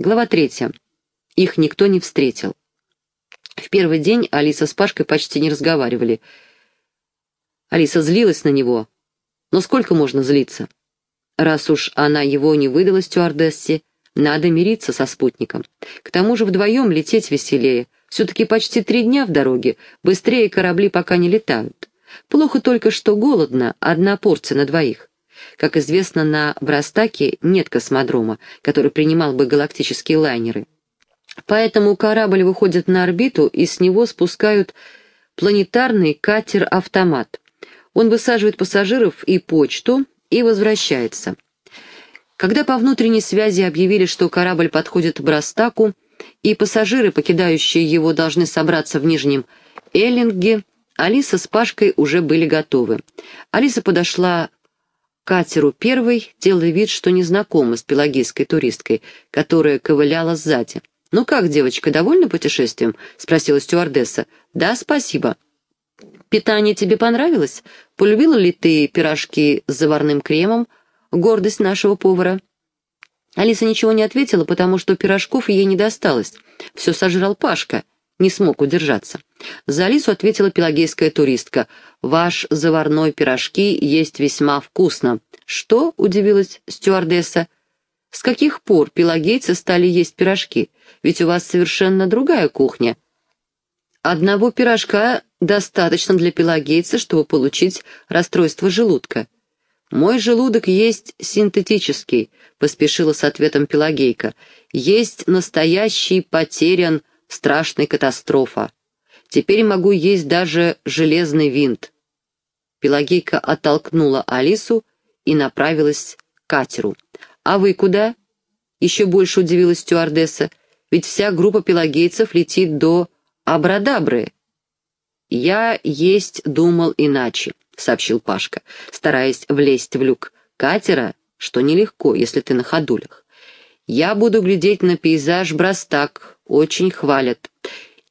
Глава третья. Их никто не встретил. В первый день Алиса с Пашкой почти не разговаривали. Алиса злилась на него. Но сколько можно злиться? Раз уж она его не выдала стюардессе, надо мириться со спутником. К тому же вдвоем лететь веселее. Все-таки почти три дня в дороге, быстрее корабли пока не летают. Плохо только, что голодно, одна порция на двоих. Как известно, на Брастаке нет космодрома, который принимал бы галактические лайнеры. Поэтому корабль выходит на орбиту, и с него спускают планетарный катер-автомат. Он высаживает пассажиров и почту, и возвращается. Когда по внутренней связи объявили, что корабль подходит к Брастаку, и пассажиры, покидающие его, должны собраться в Нижнем Эллинге, Алиса с Пашкой уже были готовы. Алиса подошла катеру первой, делая вид, что не знакома с пелагийской туристкой, которая ковыляла сзади. «Ну как, девочка, довольна путешествием?» — спросила стюардесса. «Да, спасибо». «Питание тебе понравилось? Полюбила ли ты пирожки с заварным кремом? Гордость нашего повара». Алиса ничего не ответила, потому что пирожков ей не досталось. Все сожрал Пашка, не смог удержаться. За Алису ответила пелагейская туристка. «Ваш заварной пирожки есть весьма вкусно». «Что?» — удивилась стюардесса. «С каких пор пелагейцы стали есть пирожки? Ведь у вас совершенно другая кухня». «Одного пирожка достаточно для пелагейца, чтобы получить расстройство желудка». «Мой желудок есть синтетический», — поспешила с ответом Пелагейка. «Есть настоящий потерян страшной катастрофа. Теперь могу есть даже железный винт». Пелагейка оттолкнула Алису и направилась к катеру. «А вы куда?» — еще больше удивилась стюардесса. «Ведь вся группа пелагейцев летит до Абрадабры». «Я есть думал иначе», — сообщил Пашка, стараясь влезть в люк катера, что нелегко, если ты на ходулях. «Я буду глядеть на пейзаж Брастак, очень хвалят.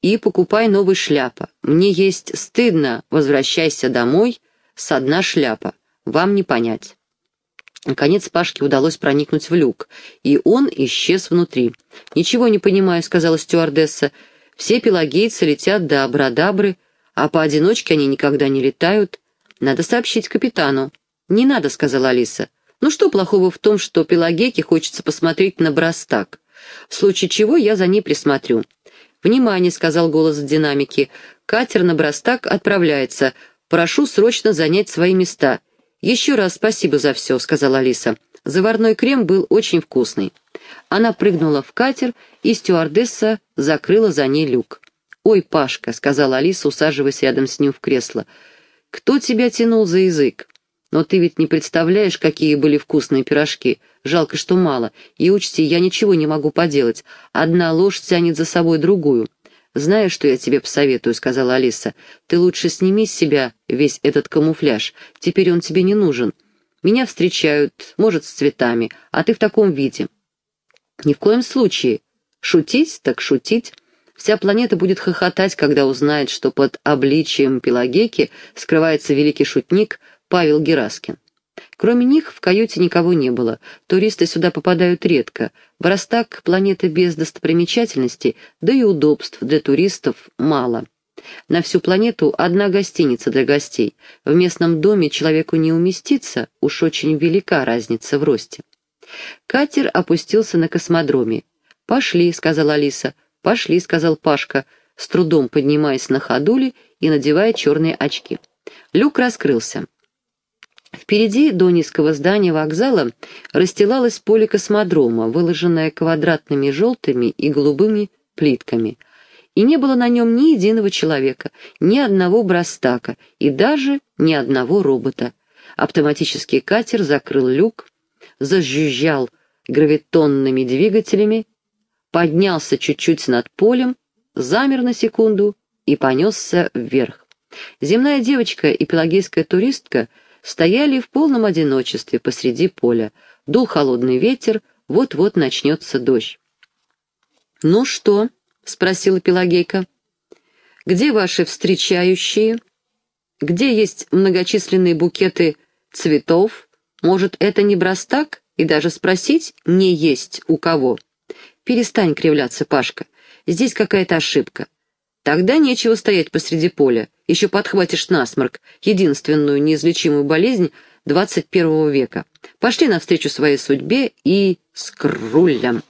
И покупай новый шляпа. Мне есть стыдно, возвращайся домой, с одна шляпа. Вам не понять». Наконец Пашке удалось проникнуть в люк, и он исчез внутри. «Ничего не понимаю», — сказала стюардесса. «Все пелагейцы летят до Абрадабры, а поодиночке они никогда не летают. Надо сообщить капитану». «Не надо», — сказала Алиса. «Ну что плохого в том, что Пелагейке хочется посмотреть на Брастак? В случае чего я за ней присмотрю». «Внимание», — сказал голос в динамике. «Катер на Брастак отправляется. Прошу срочно занять свои места». «Еще раз спасибо за все», — сказала Алиса. Заварной крем был очень вкусный. Она прыгнула в катер, и стюардесса закрыла за ней люк. «Ой, Пашка», — сказала Алиса, усаживаясь рядом с ним в кресло, — «кто тебя тянул за язык? Но ты ведь не представляешь, какие были вкусные пирожки. Жалко, что мало. И учти, я ничего не могу поделать. Одна ложь тянет за собой другую». «Знаешь, что я тебе посоветую?» — сказала Алиса. «Ты лучше сними с себя весь этот камуфляж. Теперь он тебе не нужен. Меня встречают, может, с цветами, а ты в таком виде». «Ни в коем случае. Шутить так шутить». Вся планета будет хохотать, когда узнает, что под обличием Пелагейки скрывается великий шутник Павел Гераскин. Кроме них в каюте никого не было, туристы сюда попадают редко. Барастак — планета без достопримечательностей, да и удобств для туристов мало. На всю планету одна гостиница для гостей. В местном доме человеку не уместиться, уж очень велика разница в росте. Катер опустился на космодроме. «Пошли», — сказала Алиса, — «Пошли», — сказал Пашка, с трудом поднимаясь на ходули и надевая черные очки. Люк раскрылся. Впереди до низкого здания вокзала расстилалось поле космодрома, выложенное квадратными желтыми и голубыми плитками. И не было на нем ни единого человека, ни одного брастака и даже ни одного робота. Автоматический катер закрыл люк, зажужжал гравитонными двигателями поднялся чуть-чуть над полем, замер на секунду и понесся вверх. Земная девочка и пелагейская туристка стояли в полном одиночестве посреди поля. Дул холодный ветер, вот-вот начнется дождь. «Ну что?» — спросила Пелагейка. «Где ваши встречающие? Где есть многочисленные букеты цветов? Может, это не брастак? И даже спросить не есть у кого?» «Перестань кривляться, Пашка. Здесь какая-то ошибка. Тогда нечего стоять посреди поля. Еще подхватишь насморк, единственную неизлечимую болезнь 21 века. Пошли навстречу своей судьбе и с крулем».